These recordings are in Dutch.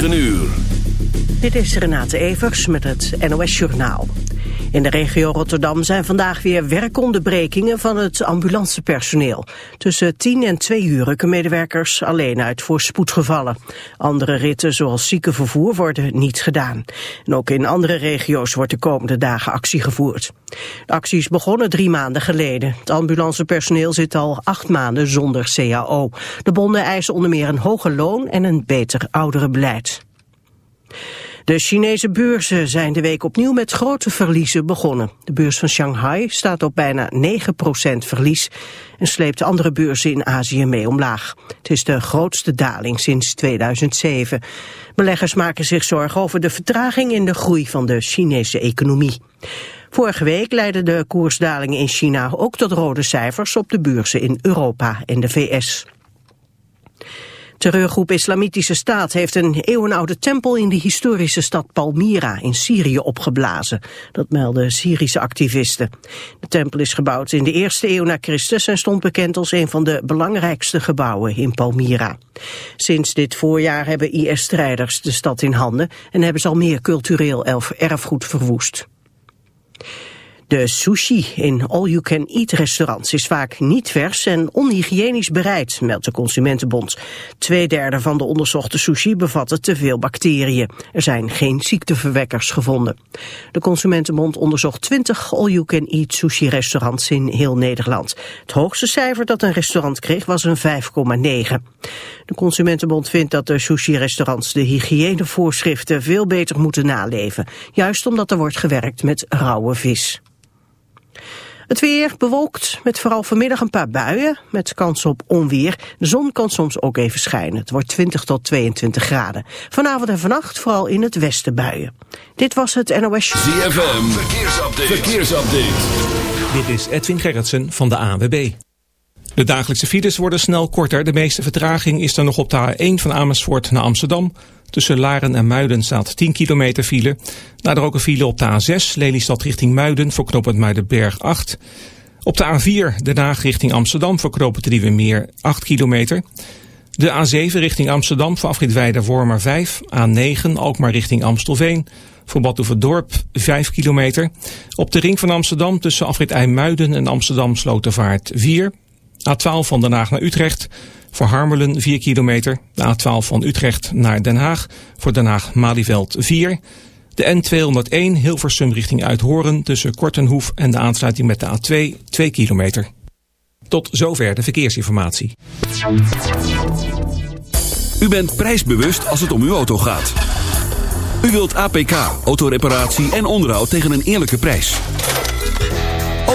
9 uur. Dit is Renate Evers met het NOS Journaal. In de regio Rotterdam zijn vandaag weer werkonderbrekingen van het ambulancepersoneel. Tussen 10 en 2 uur rukken medewerkers alleen uit voor spoedgevallen. Andere ritten zoals ziekenvervoer worden niet gedaan. En ook in andere regio's wordt de komende dagen actie gevoerd. De acties begonnen drie maanden geleden. Het ambulancepersoneel zit al acht maanden zonder CAO. De bonden eisen onder meer een hoger loon en een beter ouderenbeleid. De Chinese beurzen zijn de week opnieuw met grote verliezen begonnen. De beurs van Shanghai staat op bijna 9% verlies en sleept andere beurzen in Azië mee omlaag. Het is de grootste daling sinds 2007. Beleggers maken zich zorgen over de vertraging in de groei van de Chinese economie. Vorige week leidden de koersdalingen in China ook tot rode cijfers op de beurzen in Europa en de VS. Terreurgroep Islamitische Staat heeft een eeuwenoude tempel in de historische stad Palmyra in Syrië opgeblazen. Dat melden Syrische activisten. De tempel is gebouwd in de eerste eeuw na Christus en stond bekend als een van de belangrijkste gebouwen in Palmyra. Sinds dit voorjaar hebben IS-strijders de stad in handen en hebben ze al meer cultureel erfgoed verwoest. De sushi in all-you-can-eat restaurants is vaak niet vers en onhygiënisch bereid, meldt de Consumentenbond. Tweederde van de onderzochte sushi bevatte te veel bacteriën. Er zijn geen ziekteverwekkers gevonden. De Consumentenbond onderzocht 20 all-you-can-eat sushi-restaurants in heel Nederland. Het hoogste cijfer dat een restaurant kreeg was een 5,9. De Consumentenbond vindt dat de sushi-restaurants de hygiënevoorschriften veel beter moeten naleven. Juist omdat er wordt gewerkt met rauwe vis. Het weer bewolkt met vooral vanmiddag een paar buien met kans op onweer. De zon kan soms ook even schijnen. Het wordt 20 tot 22 graden. Vanavond en vannacht vooral in het westen buien. Dit was het NOS. ZFM, verkeersupdate. verkeersupdate. Dit is Edwin Gerritsen van de AWB. De dagelijkse files worden snel korter. De meeste vertraging is er nog op de A1 van Amersfoort naar Amsterdam. Tussen Laren en Muiden staat 10 kilometer file. Daardoor ook een file op de A6, Lelystad richting Muiden voor knooppunt Muidenberg 8. Op de A4, Den Haag richting Amsterdam voor knooppunt Meer 8 kilometer. De A7 richting Amsterdam voor afrit Weide-Wormer 5. A9 Alkmaar richting Amstelveen voor Badhoevedorp 5 kilometer. Op de ring van Amsterdam tussen afrit IJmuiden en Amsterdam Slotervaart 4. A12 van Den Haag naar Utrecht voor Harmelen 4 kilometer. De A12 van Utrecht naar Den Haag. Voor Den Haag-Malieveld 4. De N201 Hilversum richting Uithoren tussen Kortenhoef en de aansluiting met de A2 2 kilometer. Tot zover de verkeersinformatie. U bent prijsbewust als het om uw auto gaat. U wilt APK, autoreparatie en onderhoud tegen een eerlijke prijs.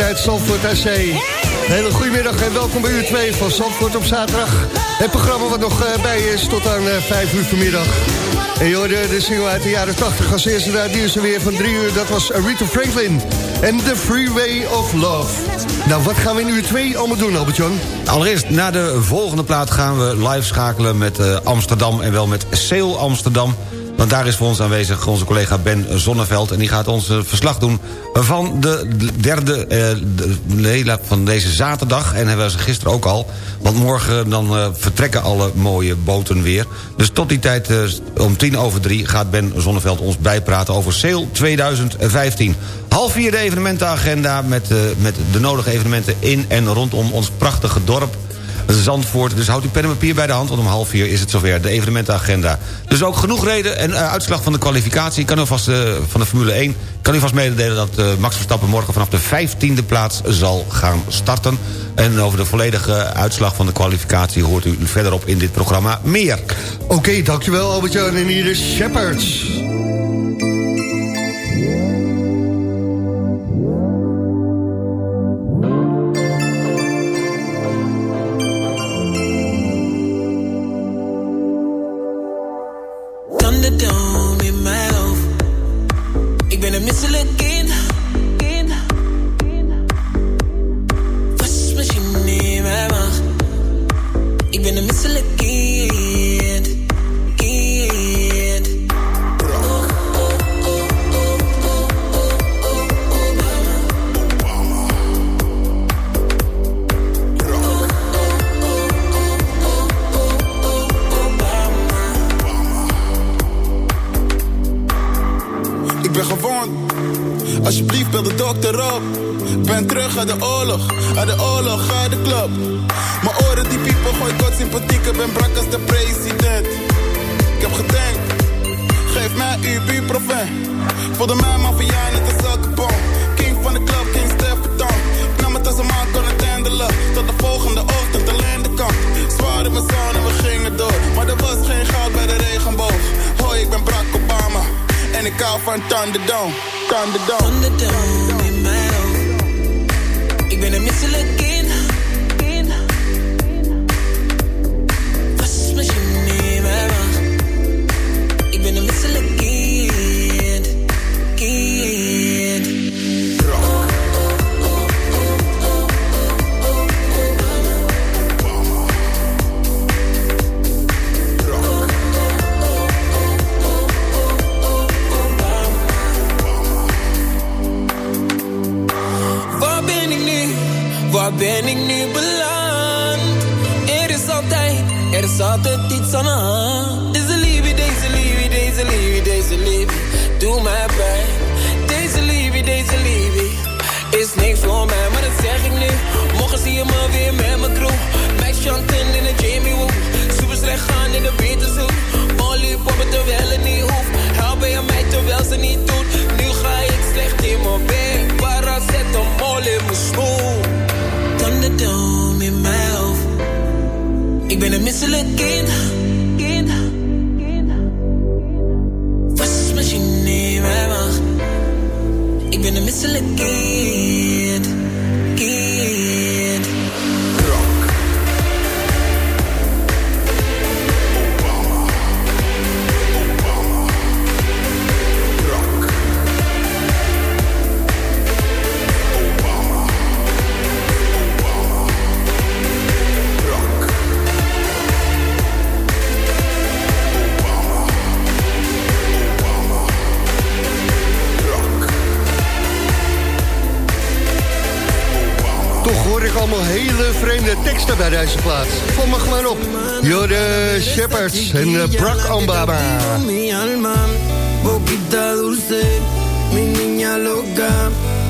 Zandvoort AC. hele goedemiddag en welkom bij uur 2 van Zandvoort op zaterdag. Het programma wat nog eh, bij is tot aan 5 eh, uur vanmiddag. En je de single uit de jaren 80 als eerste daar die er weer van 3 uur. Dat was Rita Franklin en The Freeway of Love. Nou, wat gaan we in uur 2 allemaal doen, Albert-Jan? Allereerst, na de volgende plaat gaan we live schakelen met uh, Amsterdam... en wel met Sale Amsterdam... Want daar is voor ons aanwezig onze collega Ben Zonneveld... en die gaat ons verslag doen van de derde uh, van deze zaterdag. En hebben we gisteren ook al. Want morgen dan uh, vertrekken alle mooie boten weer. Dus tot die tijd uh, om tien over drie gaat Ben Zonneveld ons bijpraten over Sail 2015. Half vier de evenementenagenda met, met de nodige evenementen in en rondom ons prachtige dorp Zandvoort. Dus houdt uw pen en papier bij de hand, want om half vier is het zover. De evenementenagenda. Dus ook genoeg reden en uh, uitslag van de kwalificatie. Ik kan u vast uh, van de Formule 1 kan u vast mededelen dat uh, Max Verstappen morgen vanaf de 15e plaats zal gaan starten. En over de volledige uitslag van de kwalificatie hoort u verderop in dit programma meer. Oké, okay, dankjewel Albert-Jan en hier is Shepherds. Barack Obama. Mi alma, boquita dulce, mi niña loca.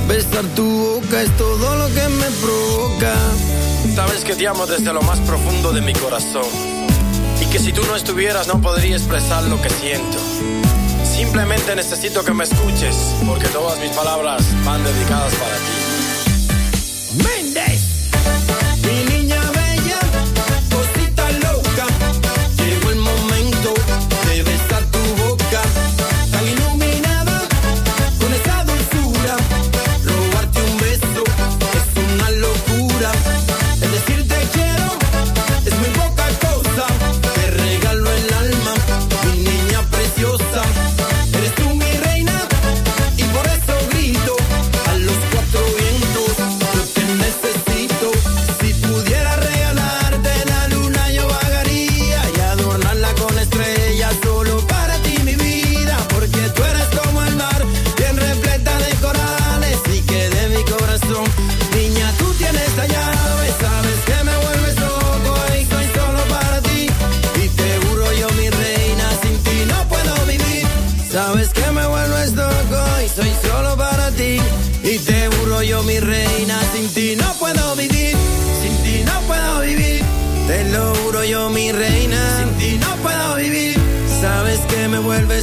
Besar tu boca es todo lo que me provoca. Sabes que te amo desde lo más profundo de mi corazón. Y que si tú no estuvieras no podría expresar lo que siento. Simplemente necesito que me escuches, porque todas mis palabras van dedicadas para ti.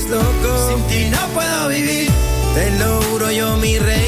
loco. Sin ti no puedo vivir. Te lo juro yo, mi rey.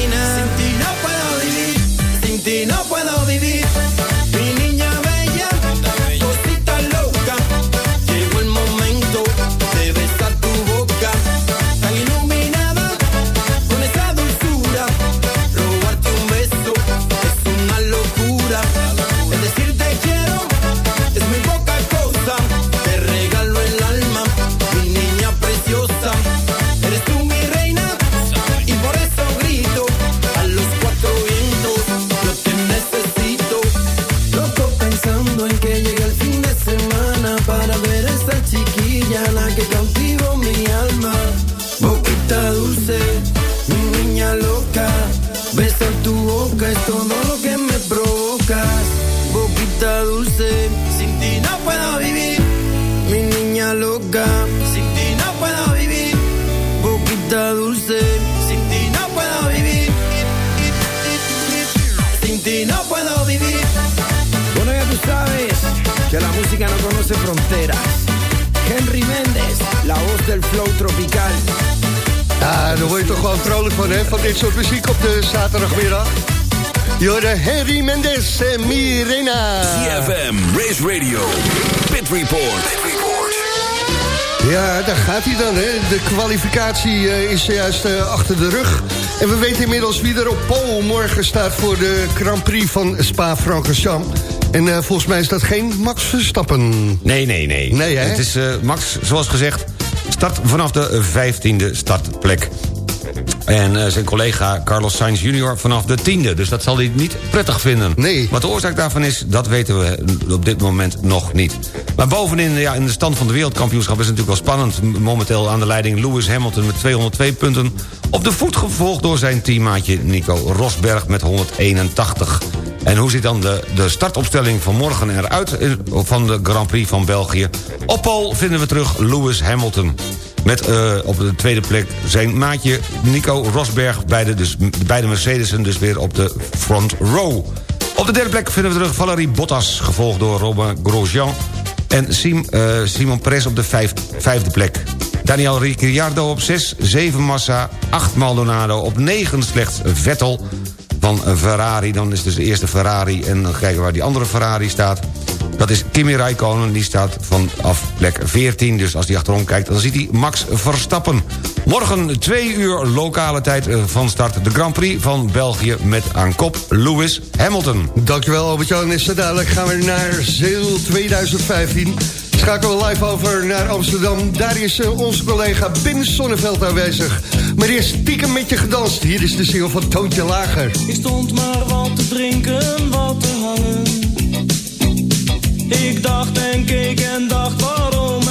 Mendes. De kwalificatie eh, is juist eh, achter de rug. En we weten inmiddels wie er op pol morgen staat... voor de Grand Prix van Spa-Francorchamps. En uh, volgens mij is dat geen Max Verstappen. Nee, nee, nee. nee hè? Het is uh, Max, zoals gezegd, start vanaf de 15e startplek. En uh, zijn collega Carlos Sainz junior vanaf de tiende. Dus dat zal hij niet prettig vinden. Nee. Wat de oorzaak daarvan is, dat weten we op dit moment nog niet. Maar bovenin ja, in de stand van de wereldkampioenschap is het natuurlijk wel spannend. Momenteel aan de leiding Lewis Hamilton met 202 punten. Op de voet gevolgd door zijn teammaatje Nico Rosberg met 181. En hoe ziet dan de, de startopstelling van morgen eruit van de Grand Prix van België? Op pol vinden we terug Lewis Hamilton. Met uh, op de tweede plek zijn maatje Nico Rosberg. Beide, dus, beide Mercedes'en dus weer op de front row. Op de derde plek vinden we terug Valerie Bottas... gevolgd door Robin Grosjean en Sim, uh, Simon Perez op de vijf, vijfde plek. Daniel Ricciardo op 6, 7 Massa, 8 Maldonado op 9 slechts Vettel van Ferrari. Dan is dus de eerste Ferrari en dan kijken waar die andere Ferrari staat. Dat is Kimi Räikkönen, die staat vanaf plek 14. Dus als hij achterom kijkt, dan ziet hij Max Verstappen. Morgen twee uur lokale tijd eh, van start de Grand Prix van België... met aan kop Lewis Hamilton. Dankjewel Albert-Jan. En zo dadelijk gaan we naar Zeel 2015 schakelen we live over naar Amsterdam. Daar is uh, onze collega Ben Sonneveld aanwezig. Maar eerst stiekem met je gedanst. Hier is de single van Toontje Lager. Ik stond maar wat te drinken, wat te hangen. Ik dacht en keek en dacht waarom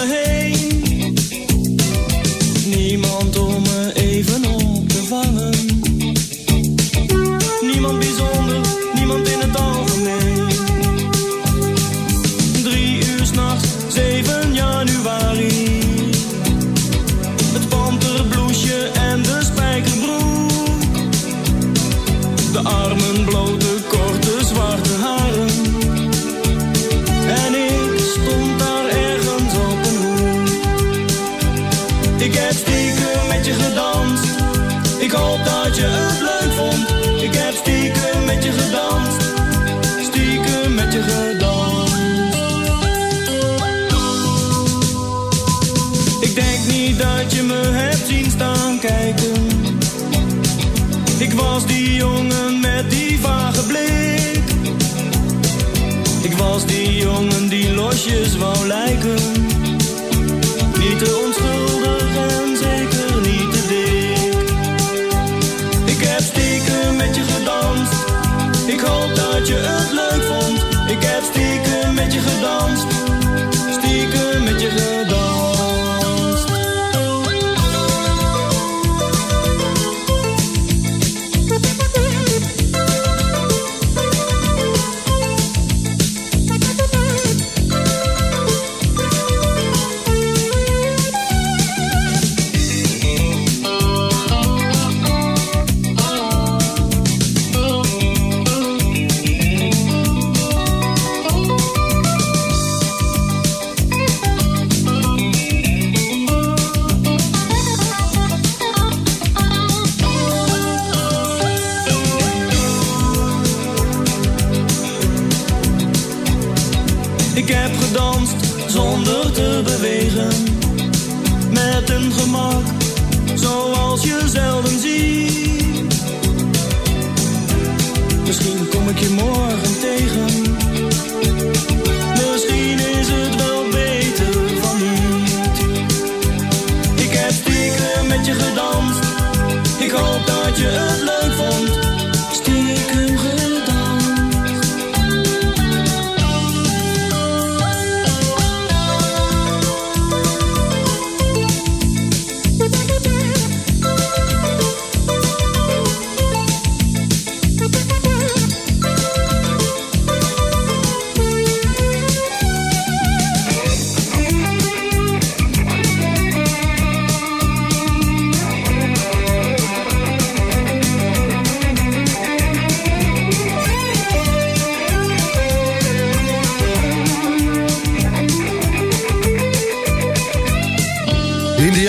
wou lijken. Niet te onschuldig en zeker niet te dik. Ik heb stiekem met je gedanst. Ik hoop dat je het leuk vond. Ik heb stiekem met je gedanst.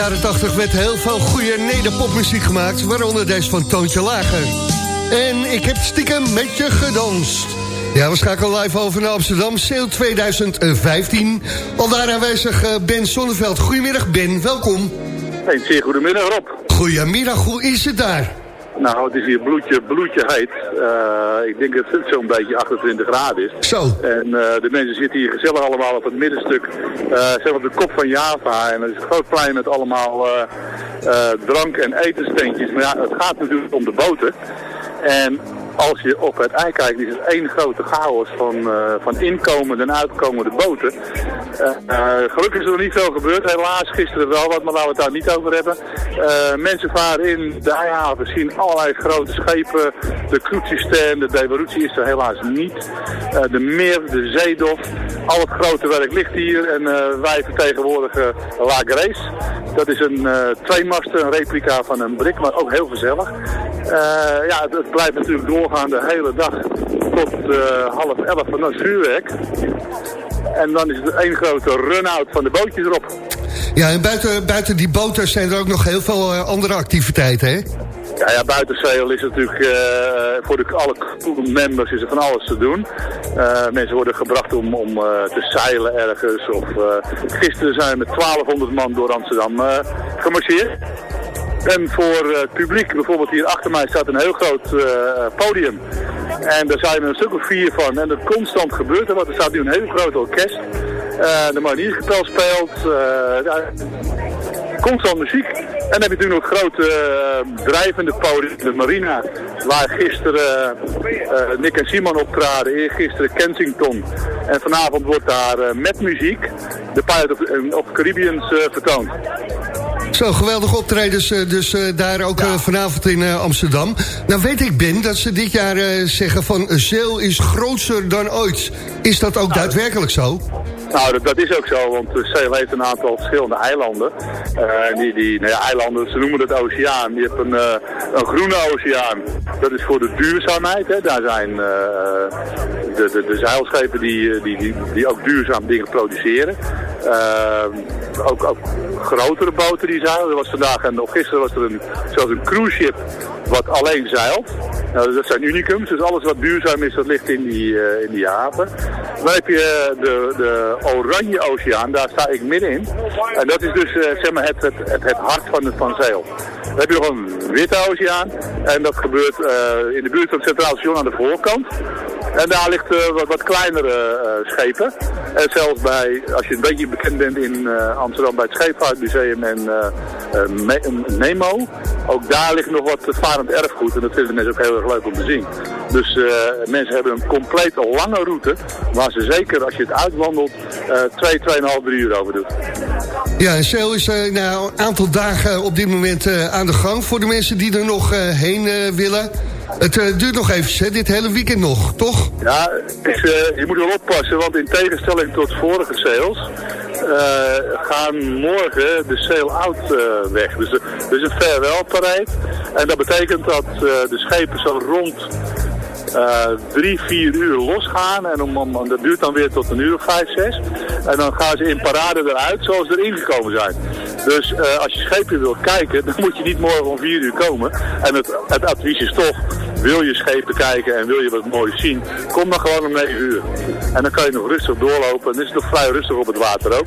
Jaren 80 werd heel veel goede nederpopmuziek gemaakt... waaronder deze van Toontje Lager. En ik heb stiekem met je gedanst. Ja, we schakelen live over naar Amsterdam, Sale 2015. Al daar aanwezig eh, Ben Sonneveld. Goedemiddag Ben, welkom. Hey, zeer goedemiddag Rob. Goedemiddag, hoe is het daar? Nou, het is hier bloedje, bloedje heet. Eh, ik denk dat het zo'n beetje 28 graden is. Zo, En eh, de mensen zitten hier gezellig allemaal op het middenstuk. eh zeg op de kop van Java. En er is een groot plein met allemaal drank- en etensteentjes. Maar ja, het gaat natuurlijk om de boten. En als je op het ei kijkt, is het één grote chaos van, eh, van inkomende en uitkomende boten. Eh, eh, gelukkig is er nog niet veel gebeurd. Helaas gisteren wel wat, maar laten we het daar niet over hebben. Mensen varen in de eihaven, zien allerlei grote schepen. De Kroetsjesteen, de Devarutie is er helaas niet. De Meer, de Zeedof, al het grote werk ligt hier. En wij vertegenwoordigen La Grace. Dat is een tweemaster, een replica van een brik, maar ook heel gezellig. Ja, het, blijft natuurlijk doorgaan de hele dag tot eh, half elf van het vuurwerk. En dan is het één grote run-out van de bootjes erop. ja, en buiten, buiten die boten zijn er ook nog heel veel eh, andere activiteiten, hè? Ja, ja buiten Zeil is natuurlijk eh, voor de, alle members is er van alles te doen. Mensen worden gebracht om, om te zeilen ergens. Of, gisteren zijn we met 1200 man door Amsterdam gemarcheerd. En voor eh, het publiek, bijvoorbeeld hier achter mij staat een heel groot eh, podium. En daar zijn er een stuk of vier van. En dat constant gebeurt er wat. Er staat nu een heel groot orkest. Eh de maniergepel speelt. ja, constant muziek. En dan heb je natuurlijk nog grote eh, drijvende podium, de Marina. Waar gisteren eh, Nick en Simon optraden, eergisteren Kensington. En vanavond wordt daar eh, met muziek de Pirate of, of Caribbeans eh, vertoond. Zo, geweldige optredens eh, dus eh, daar ook eh, vanavond in eh, Amsterdam. Nou weet ik, Ben, dat ze dit jaar eh, zeggen van... Zeel is groter dan ooit. Is dat ook daadwerkelijk zo? Nou, dat, is ook zo, want uh, Zeil heeft een aantal verschillende eilanden. Eh, en die, die nou ja, eilanden, ze noemen het oceaan. Je hebt een, eh, groene oceaan. Dat is voor de duurzaamheid. Hè. Daar zijn eh, de, de, de zeilschepen die, die, die, die ook duurzaam dingen produceren. Ook, ook grotere boten die zeilen. Er was vandaag en of gisteren was er een, zelfs een cruise ship wat alleen zeilt. Nou, dat zijn unicums, dus alles wat duurzaam is, dat ligt in die, uh, in die haven. Dan heb je de, de Oranje Oceaan, daar sta ik middenin. En dat is dus uh, zeg maar het, het, het, hart van, het, van zeil. Dan heb je nog een Witte Oceaan. En dat gebeurt in de buurt van het Centraal Station aan de voorkant. En daar ligt uh, wat, wat, kleinere uh, schepen. En zelfs bij, als je een beetje bekend bent in uh, Amsterdam bij het Scheepvaartmuseum en Nemo. Ook daar ligt nog wat varend erfgoed. En dat vinden mensen ook heel erg leuk om te zien. Dus mensen hebben een compleet lange route. Waar ze zeker als je het uitwandelt 2, 2,5, 3 uur over doet. Ja, en Shell is nou, een aantal dagen op dit moment aan de gang. Voor de mensen die er nog heen willen. Het uh, duurt nog even, hè, dit hele weekend nog, toch? Ja, uh, je moet wel oppassen, want in tegenstelling tot vorige sales... Uh, gaan morgen de sail-out weg. Dus is een farewell. En dat betekent dat de schepen zo rond uh, drie, vier uur losgaan. En om, om, dat duurt dan weer tot een uur of vijf, zes. En dan gaan ze in parade eruit zoals ze erin gekomen zijn. Dus uh, als je schepen wil kijken, dan moet je niet morgen om vier uur komen. En het, het advies is toch, wil je schepen kijken en wil je wat moois zien, kom dan gewoon om 9 uur. En dan kan je nog rustig doorlopen. En is het nog vrij rustig op het water ook.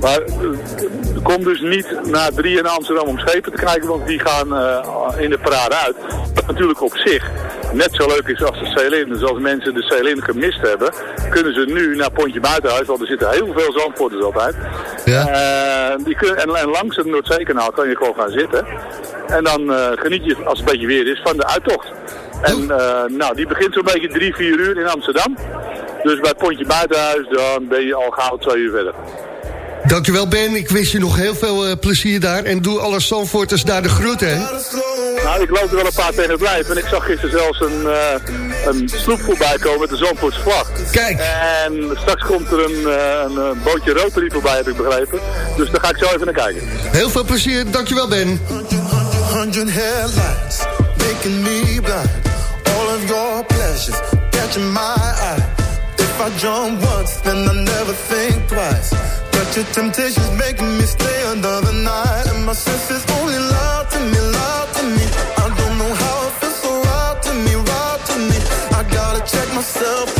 Maar uh, kom dus niet naar drie in Amsterdam om schepen te kijken, want die gaan uh, in de parade uit. Wat natuurlijk op zich net zo leuk is als de Ceylin. Dus als mensen de Ceylin gemist hebben, kunnen ze nu naar Pontje Buitenhuis, want er zitten heel veel zandvoorters altijd. Ja. Uh, die kunnen, en, en, langs het Noordzeekanaal kan je gewoon gaan zitten. En dan uh, geniet je, als het een beetje weer is, van de uittocht. En uh, nou, die begint zo'n beetje drie, vier uur in Amsterdam. Dus bij Pontje Buitenhuis, dan ben je al gauw twee uur verder. Dankjewel Ben, ik wens je nog heel veel uh, plezier daar. En doe alle Zandvoorters daar de groeten, hè? Nou, ik loop er wel een paar tegen het lijf. En ik zag gisteren zelfs een, uh, een sloep voorbij komen met de Zandvoortse vlag. Kijk! En straks komt er een, uh, een bootje Rotary voorbij, heb ik begrepen. Dus daar ga ik zo even naar kijken. Heel veel plezier, dankjewel Ben. 100 headlights, making me blind. All of your pleasures, catching my eye. If I jump once, then I never think twice. Your temptation's making me stay another night. And my senses only lie to me, lie to me. I don't know how it feels so right to me, right to me. I gotta check myself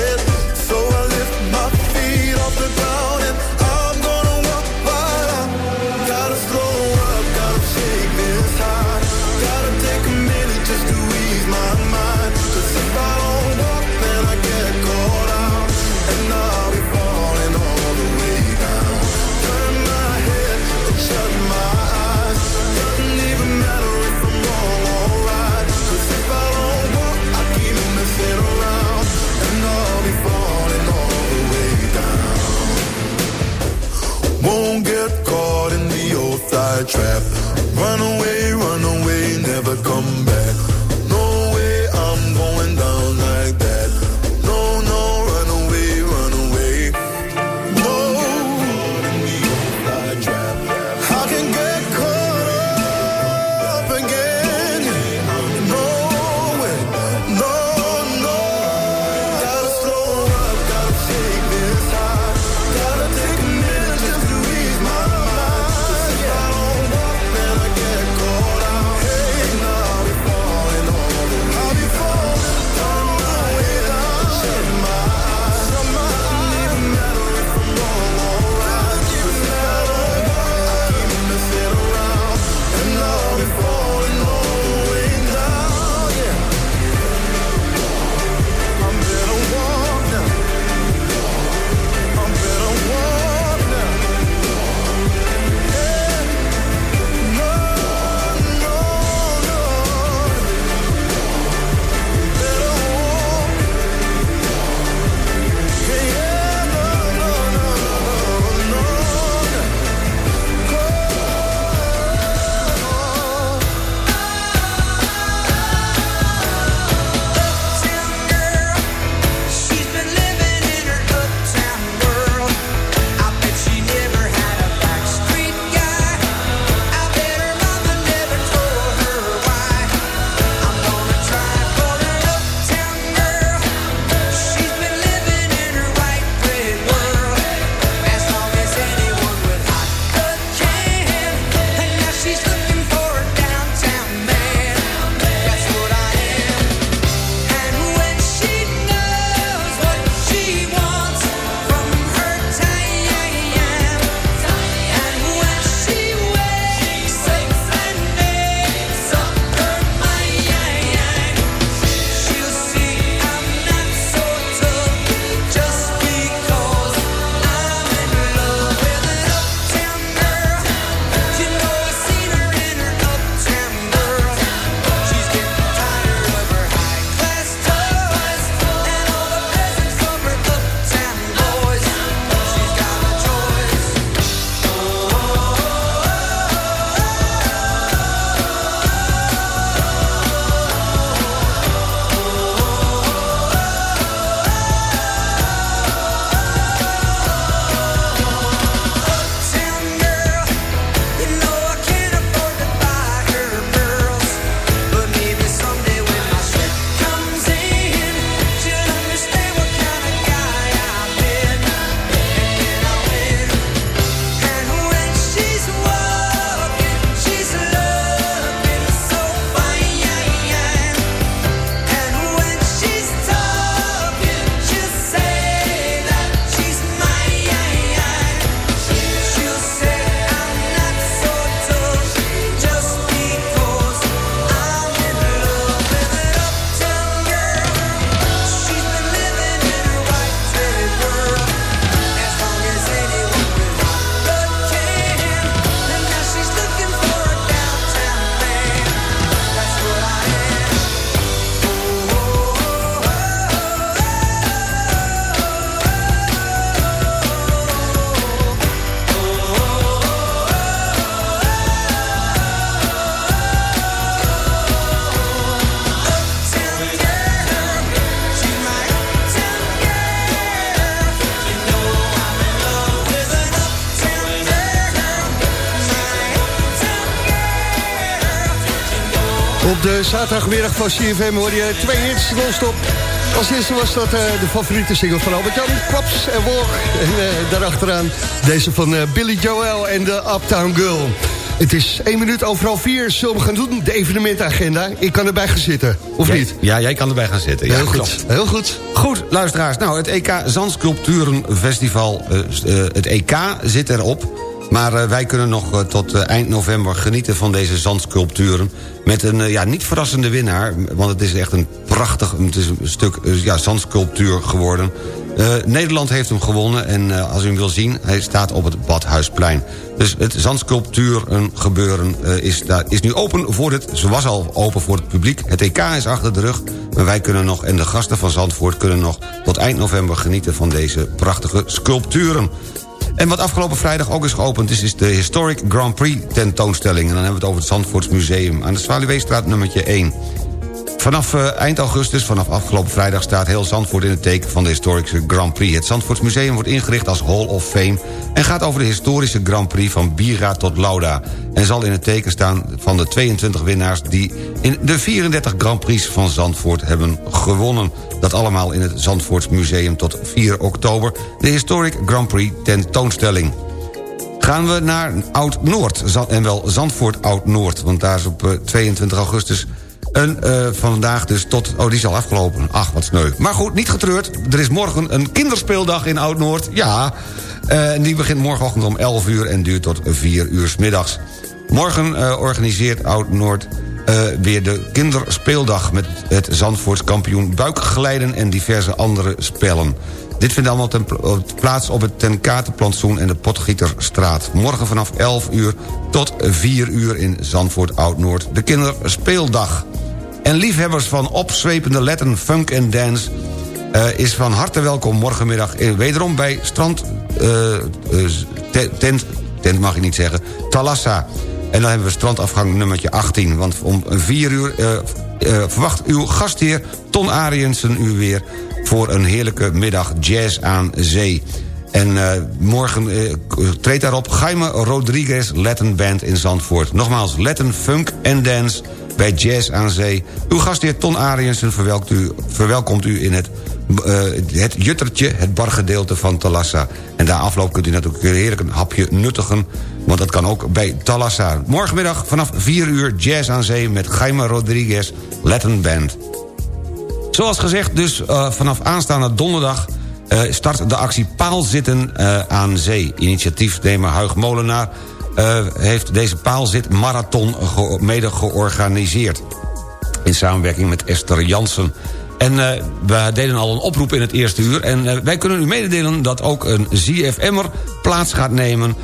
De zaterdagmiddag van CFM hoor je twee hits non-stop. Als eerste was dat uh, de favoriete single van Albert-Jan, Klaps en Walk. En uh, daarachteraan deze van uh, Billy Joel en de Uptown Girl. Het is één minuut overal vier. Zullen we gaan doen? De evenementagenda. Ik kan erbij gaan zitten, of jij, niet? Ja, jij kan erbij gaan zitten. Heel ja, goed. Klopt. Heel goed. Goed, luisteraars. Nou, het EK Zandsculpturenfestival, uh, het EK zit erop. Maar uh, wij kunnen nog uh, tot uh, eind november genieten van deze zandsculpturen... met een ja, niet verrassende winnaar, want het is echt een prachtig... het is een stuk ja, zandsculptuur geworden. Nederland heeft hem gewonnen en als u hem wil zien... hij staat op het Badhuisplein. Dus het zandsculpturen gebeuren is, daar, is nu open voor het... ze was al open voor het publiek. Het EK is achter de rug, maar wij kunnen nog... en de gasten van Zandvoort kunnen nog tot eind november genieten... van deze prachtige sculpturen. En wat afgelopen vrijdag ook is geopend is, is de Historic Grand Prix tentoonstelling. En dan hebben we het over het Zandvoorts Museum aan de Zwaluweestraat nummertje 1. Vanaf uh, eind augustus, vanaf afgelopen vrijdag... staat heel Zandvoort in het teken van de historische Grand Prix. Het Zandvoorts Museum wordt ingericht als Hall of Fame... en gaat over de historische Grand Prix van Bira tot Lauda... en zal in het teken staan van de 22 winnaars... die in de 34 Grand Prix van Zandvoort hebben gewonnen. Dat allemaal in het Zandvoorts Museum tot 4 oktober... de Historic Grand Prix tentoonstelling. Gaan we naar Oud-Noord, en wel Zandvoort Oud-Noord... want daar is op uh, 22 augustus en uh, vandaag dus tot... Oh, die is al afgelopen. Ach, wat sneu. Maar goed, niet getreurd. Er is morgen een kinderspeeldag in Oud-Noord. Ja, uh, die begint morgenochtend om 11 uur en duurt tot 4 uur s middags. Morgen uh, organiseert Oud-Noord weer de kinderspeeldag... met het Zandvoorts kampioen buikglijden en diverse andere spellen. Dit vindt allemaal ten plaats op het Ten Katenplantsoen en de Potgieterstraat. Morgen vanaf 11 uur tot 4 uur in Zandvoort Oud-Noord. De kinderspeeldag. En liefhebbers van opzwepende letten, funk en dance... Uh, is van harte welkom morgenmiddag in, wederom bij strand... Tent, tent mag ik niet zeggen, Talassa. En dan hebben we strandafgang nummertje 18. Want om 4 uur verwacht uw gastheer Ton Ariensen u weer voor een heerlijke middag jazz aan zee. En uh, morgen uh, treedt daarop Jaime Rodriguez Latin Band in Zandvoort. Nogmaals, Latin Funk en Dance bij Jazz aan Zee. Uw gastheer Ton Ariensen u, verwelkomt u in het, uh, het juttertje, het bargedeelte van Talassa. En daar afloop kunt u natuurlijk heerlijk een hapje nuttigen... want dat kan ook bij Talassa. Morgenmiddag vanaf 4 uur Jazz aan Zee met Jaime Rodriguez Latin Band. Zoals gezegd, dus uh, vanaf aanstaande donderdag... Uh, start de actie Paalzitten uh, aan Zee. Initiatiefnemer Huig Molenaar heeft deze Paalzit Marathon mede georganiseerd. In samenwerking met Esther Jansen. En we deden al een oproep in het eerste uur. En wij kunnen u mededelen dat ook een ZFM'er plaats gaat nemen...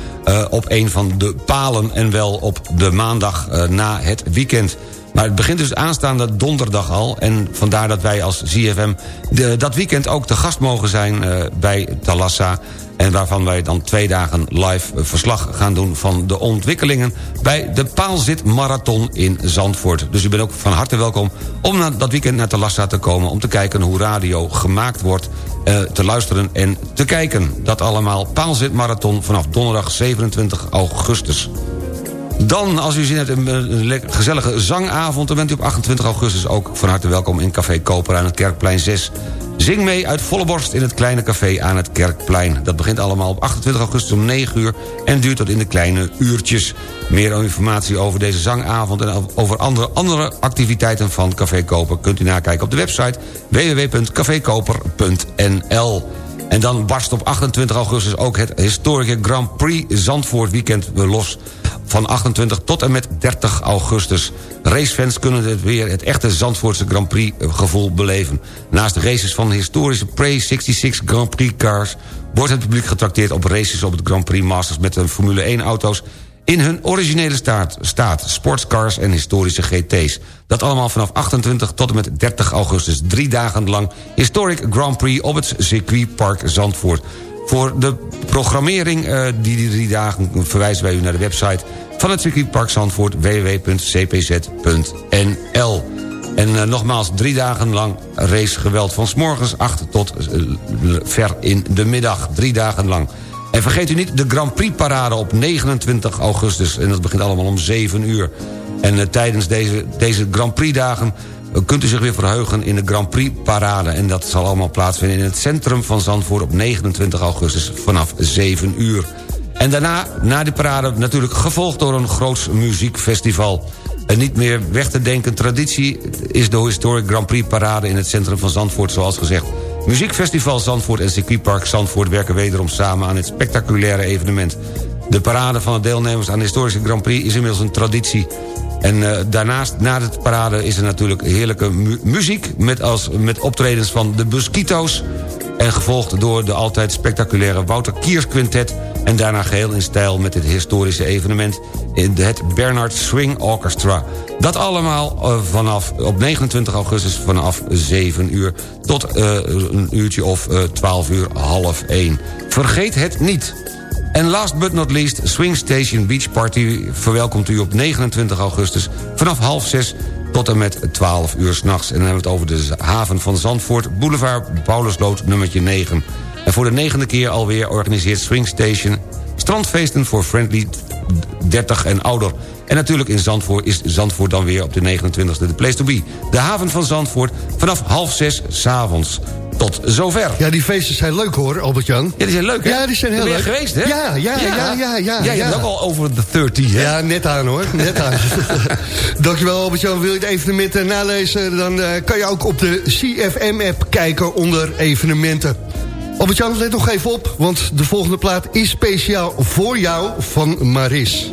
op een van de palen en wel op de maandag na het weekend. Maar het begint dus aanstaande donderdag al. En vandaar dat wij als ZFM de, dat weekend ook te gast mogen zijn uh, bij Talassa. En waarvan wij dan twee dagen live verslag gaan doen van de ontwikkelingen... bij de Paalzit Marathon in Zandvoort. Dus u bent ook van harte welkom om dat weekend naar Talassa te komen... om te kijken hoe radio gemaakt wordt, uh, te luisteren en te kijken. Dat allemaal Paalzit Marathon vanaf donderdag 27 augustus. Dan, als u zin hebt in een gezellige zangavond... dan bent u op 28 augustus ook van harte welkom in Café Koper aan het Kerkplein 6. Zing mee uit volle borst in het kleine café aan het Kerkplein. Dat begint allemaal op 28 augustus om 9 uur... en duurt tot in de kleine uurtjes. Meer informatie over deze zangavond... en over andere, andere activiteiten van Café Koper... kunt u nakijken op de website www.cafekoper.nl. En dan barst op 28 augustus ook het historische Grand Prix Zandvoort weekend los van 28 tot en met 30 augustus. Racefans kunnen het weer het echte Zandvoortse Grand Prix gevoel beleven. Naast races van historische Pre-66 Grand Prix cars... wordt het publiek getrakteerd op races op het Grand Prix Masters... met de Formule 1 auto's in hun originele staat, staat, sportscars en historische GT's. Dat allemaal vanaf 28 tot en met 30 augustus. Drie dagen lang Historic Grand Prix op het circuitpark Zandvoort. Voor de programmering uh, die, die drie dagen verwijzen wij u naar de website... van het circuitpark Zandvoort www.cpz.nl. En uh, nogmaals, drie dagen lang racegeweld van s morgens 8 tot uh, ver in de middag. Drie dagen lang. En vergeet u niet de Grand Prix parade op 29 augustus. En dat begint allemaal om 7 uur. En tijdens deze, deze Grand Prix dagen kunt u zich weer verheugen in de Grand Prix parade. En dat zal allemaal plaatsvinden in het centrum van Zandvoort... op 29 augustus vanaf 7 uur. En daarna, na die parade, natuurlijk gevolgd door een groots muziekfestival. Een niet meer weg te denken traditie is de Historic Grand Prix parade... in het centrum van Zandvoort, zoals gezegd. Muziekfestival Zandvoort en circuitpark Zandvoort... werken wederom samen aan het spectaculaire evenement. De parade van de deelnemers aan de historische Grand Prix is inmiddels een traditie. En uh, daarnaast, na de parade, is er natuurlijk heerlijke mu muziek... Met, als, met optredens van de Busquito's... en gevolgd door de altijd spectaculaire Wouter Kiers Quintet... en daarna geheel in stijl met het historische evenement... in het Bernard Swing Orchestra. Dat allemaal uh, vanaf, op 29 augustus vanaf 7 uur... tot uh, een uurtje of 12 uur, half 1. Vergeet het niet! En last but not least, Swing Station Beach Party... verwelkomt u op 29 augustus vanaf half 6 tot en met 12 uur s'nachts. En dan hebben we het over de haven van Zandvoort... Boulevard Paulusloot nummertje 9. En voor de negende keer alweer organiseert Swing Station... strandfeesten voor Friendly 30 en ouder. En natuurlijk in Zandvoort is Zandvoort dan weer op de 29e de place to be. De haven van Zandvoort vanaf half zes s'avonds. Tot zover. Ja, die feesten zijn leuk hoor, Albert-Jan. Ja, die zijn leuk hè? Ja, die zijn heel ben leuk. geweest hè? Ja, ja, ja, ja. ja, ja, ja je hebt ook al over de 30 hè? Ja, net aan hoor, net aan. Dankjewel Albert-Jan. Wil je het evenement nalezen, dan uh, kan je ook op de CFM-app kijken onder evenementen. Albert-Jan, let nog even op, want de volgende plaat is speciaal voor jou van Maris.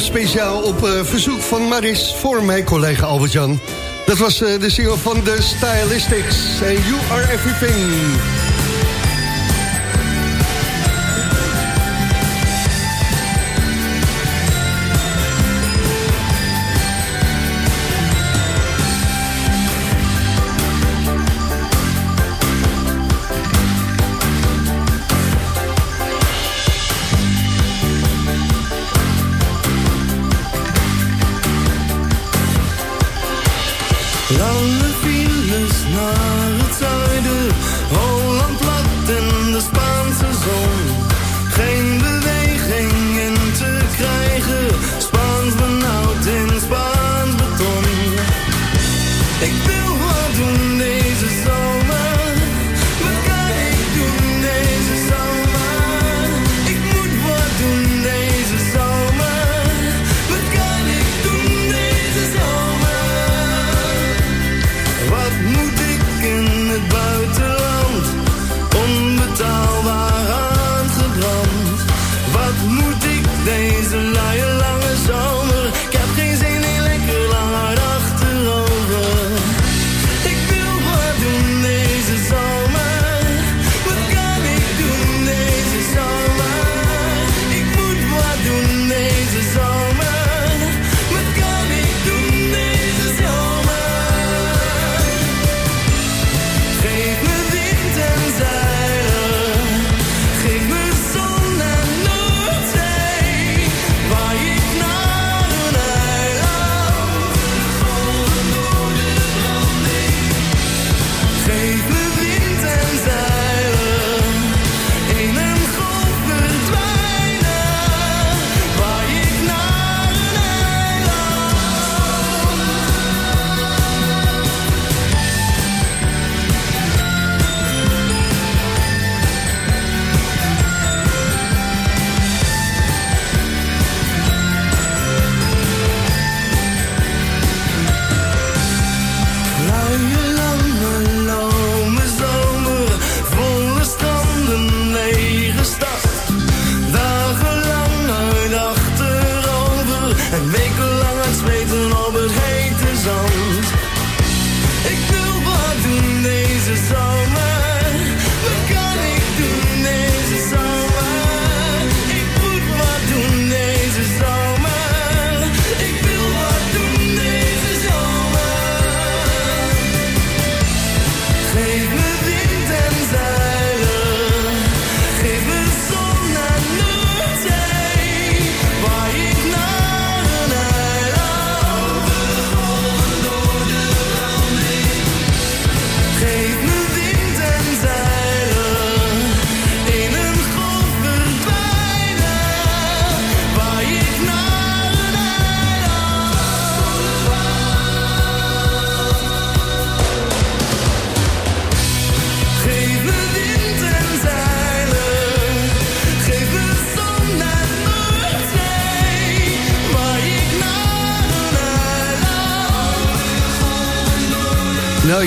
Speciaal op uh, verzoek van Maris voor mijn collega Albert-Jan. Dat was uh, de single van The Stylistics You Are Everything.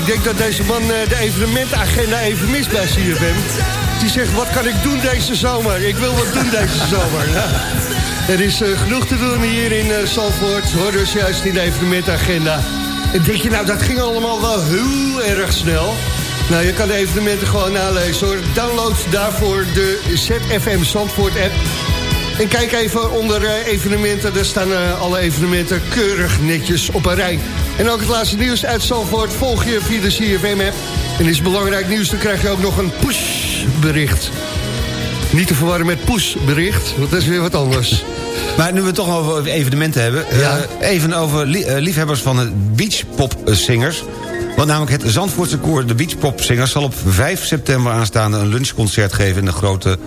Ik denk dat deze man eh, de evenementagenda even mist bij CFM. Die zegt, wat kan ik doen deze zomer? Ik wil wat doen deze zomer. Er is eh, genoeg te doen hier in uh, Zandvoort. Hoor dus juist in de evenementagenda. En denk je, nou, dat ging allemaal wel heel erg snel. Nou, je kan de evenementen gewoon nalezen hoor. Download daarvoor de ZFM Zandvoort app. En kijk even onder eh, evenementen. Daar staan eh, alle evenementen keurig netjes op een rij. En ook het laatste nieuws uit Zandvoort volg je via de CFM-app. En is belangrijk nieuws, dan krijg je ook nog een pushbericht. Niet te verwarren met pushbericht, want dat is weer wat anders. Maar nu we het toch over evenementen hebben... Ja. eh, even over lie- liefhebbers van het beachpopzingers. Want namelijk het Zandvoortse koor de beachpopzingers... zal op 5 september aanstaande een lunchconcert geven... in de grote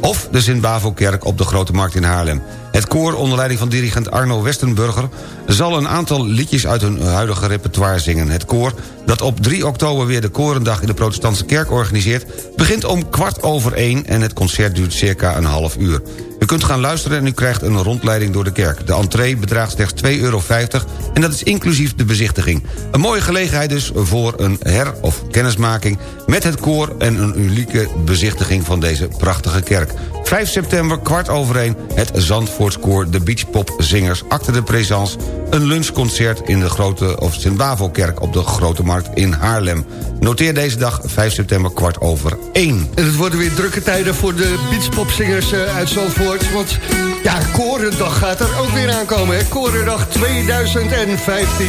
of de Sint-Bavo-kerk op de Grote Markt in Haarlem. Het koor, onder leiding van dirigent Arno Westenburger... zal een aantal liedjes uit hun huidige repertoire zingen. Het koor, dat op 3 oktober weer de Korendag in de Protestantse Kerk organiseert... begint om kwart over één en het concert duurt circa een half uur. U kunt gaan luisteren en u krijgt een rondleiding door de kerk. De entree bedraagt slechts 2,50 euro en dat is inclusief de bezichtiging. Een mooie gelegenheid dus voor een her- of kennismaking met het koor... en een unieke bezichtiging van deze prachtige kerk. 5 september, kwart over één, het Zandvoortskoor de Beachpopzingers... acte de présence, een lunchconcert in de grote of Sint-Bavo-kerk... op de Grote Markt in Haarlem. Noteer deze dag, 5 september, kwart over één. En het worden weer drukke tijden voor de beachpopzingers eh, uit Zandvoort. Want ja, Korendag gaat er ook weer aankomen. Hè? Korendag 2015.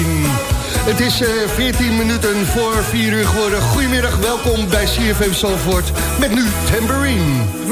Het is eh 14 minuten voor 4 uur geworden. Goedemiddag, welkom bij CFM Zandvoort. Met nu Tambourine.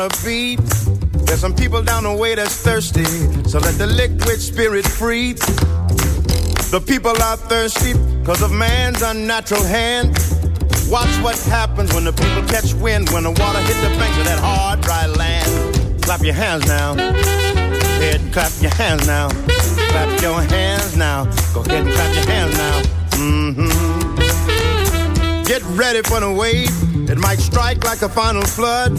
Water beat. There's some people down the way that's thirsty, so let the liquid spirit free. The people are thirsty because of man's unnatural hand. Watch what happens when the people catch wind, when the water hit the banks of that hard, dry land. Clap your hands now. Go ahead and clap your hands now. Clap your hands now. Go ahead and clap your hands now. Mm-hmm. Get ready for the wave. It might strike like a final flood.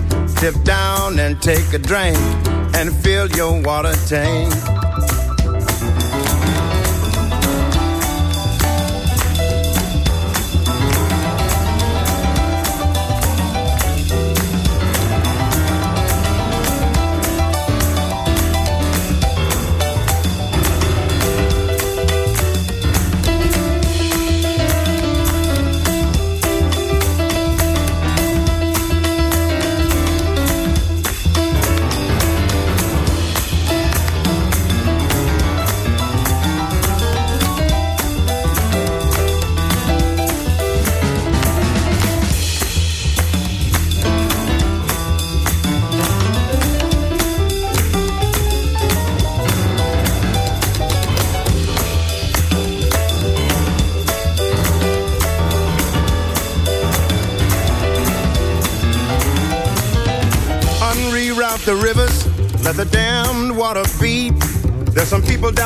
Dip down and take a drink and fill your water tank.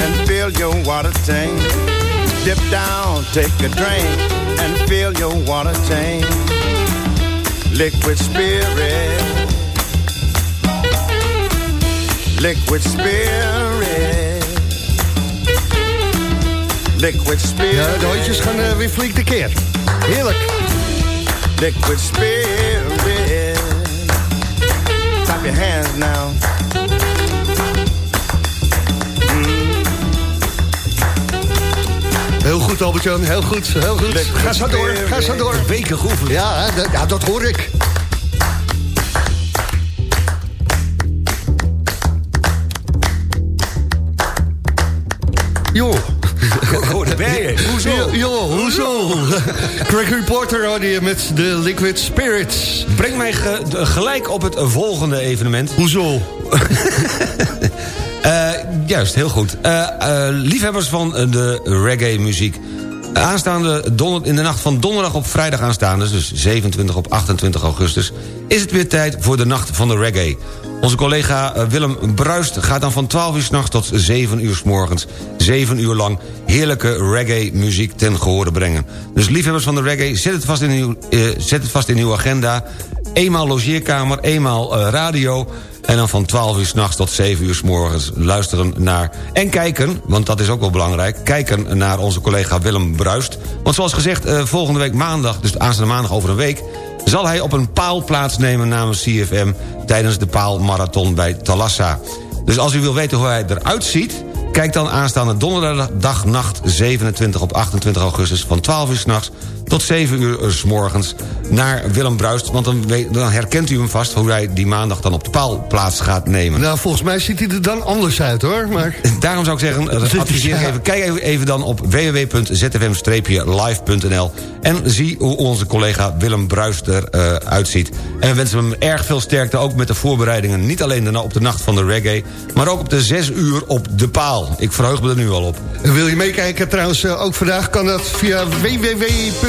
and fill your water tank. Dip down, take a drink and fill your water tank. Liquid spirit. Liquid spirit. Liquid spirit. Ja, de hondjes gaan eh, weer flink tekeer. Heerlijk. Liquid spirit. Clap your hands now. Goed, Albert-Jan. Heel goed, heel goed. Ga zo door, ga zo door. Weken geoefend. Ja, dat- ja, dat hoor ik. Joh. Oh, daar ben je. Hoezo? Jo, hoezo? Craig Reporter hoorde je met de Liquid Spirits. Breng mij ge- gelijk op het volgende evenement. Hoezo? Juist, heel goed. Eh, eh, liefhebbers van eh, de reggae-muziek. Aanstaande donder- in de nacht van donderdag op vrijdag aanstaande... dus 27 op 28 augustus... is het weer tijd voor de Nacht van de Reggae. Onze collega Willem Bruist gaat dan van 12 uur s'nachts tot 7 uur s morgens... 7 uur lang heerlijke reggae-muziek ten gehore brengen. Dus liefhebbers van de reggae, zet het vast in uw, zet het vast in uw agenda... eenmaal logeerkamer, eenmaal radio... En dan van 12 uur s'nachts tot 7 uur s morgens luisteren naar... En kijken, want dat is ook wel belangrijk... kijken naar onze collega Willem Bruist. Want zoals gezegd, eh, volgende week maandag... dus aanstaande maandag over een week... zal hij op een paal plaatsnemen namens CFM... tijdens de paalmarathon bij Talassa. Dus als u wil weten hoe hij eruit ziet... Kijk dan aanstaande donderdagnacht 27 op 28 augustus... van 12 uur s'nachts tot 7 uur s morgens naar Willem Bruist. Want dan, weet- dan herkent u hem vast hoe hij die maandag dan op de paal plaats gaat nemen. Nou, volgens mij ziet hij er dan anders uit, hoor. Maar Daarom zou ik zeggen, eh, adviseer Ja. even, kijk even, even dan op www.zfm-live.nl... en zie hoe onze collega Willem Bruist eruit uitziet. En we wensen hem erg veel sterkte, ook met de voorbereidingen... niet alleen op de nacht van de reggae... maar ook op de 6 uur op de paal. Ik verheug me er nu al op. wil je meekijken trouwens, eh, ook vandaag kan dat via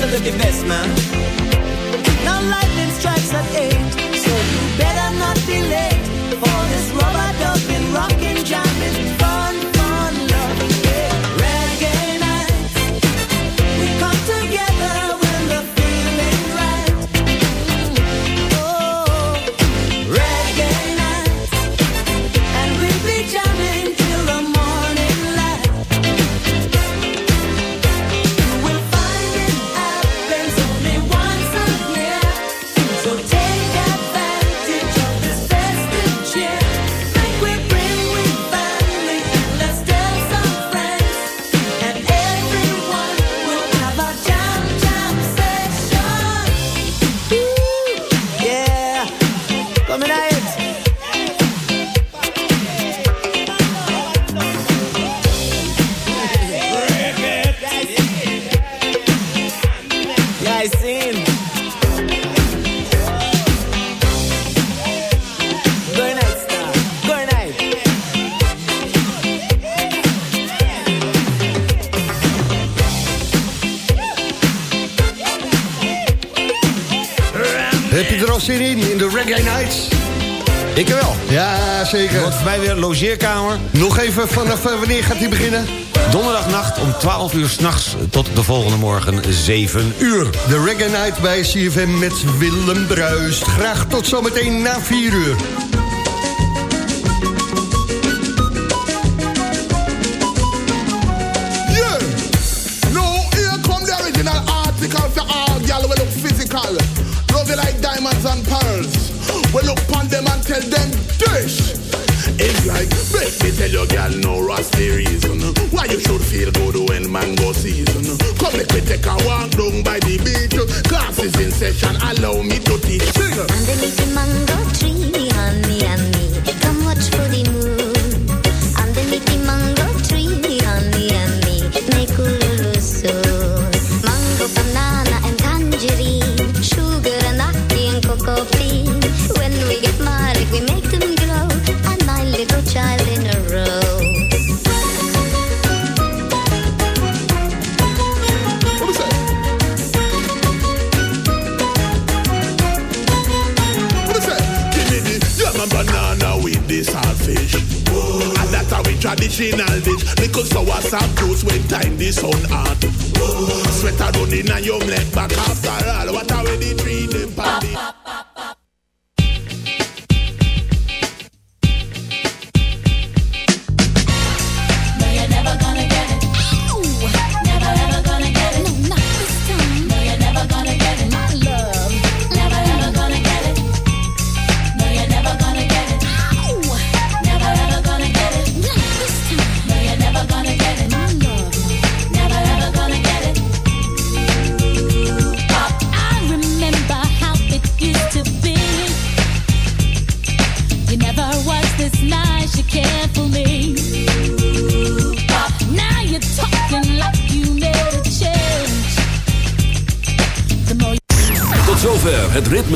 to look your best, man. Now lightning strikes at eight. zeker. Wordt voor mij weer logeerkamer. Nog even, vanaf eh, wanneer gaat die beginnen? Donderdagnacht om 12 uur s'nachts tot de volgende morgen 7 uur. De Reggae Night bij CFM met Willem Bruist. Graag tot zometeen na 4 uur. like Make me tell your girl no rusty reason. Why you should feel good when mango season? Come make me take a walk down by the beach. Classes in session, allow me to teach. Sing. Underneath the mango tree, honey and me Come watch for the Traditional dish, little sour sap juice when time this on hot. Sweater running and you black back after all. What are we the three them party?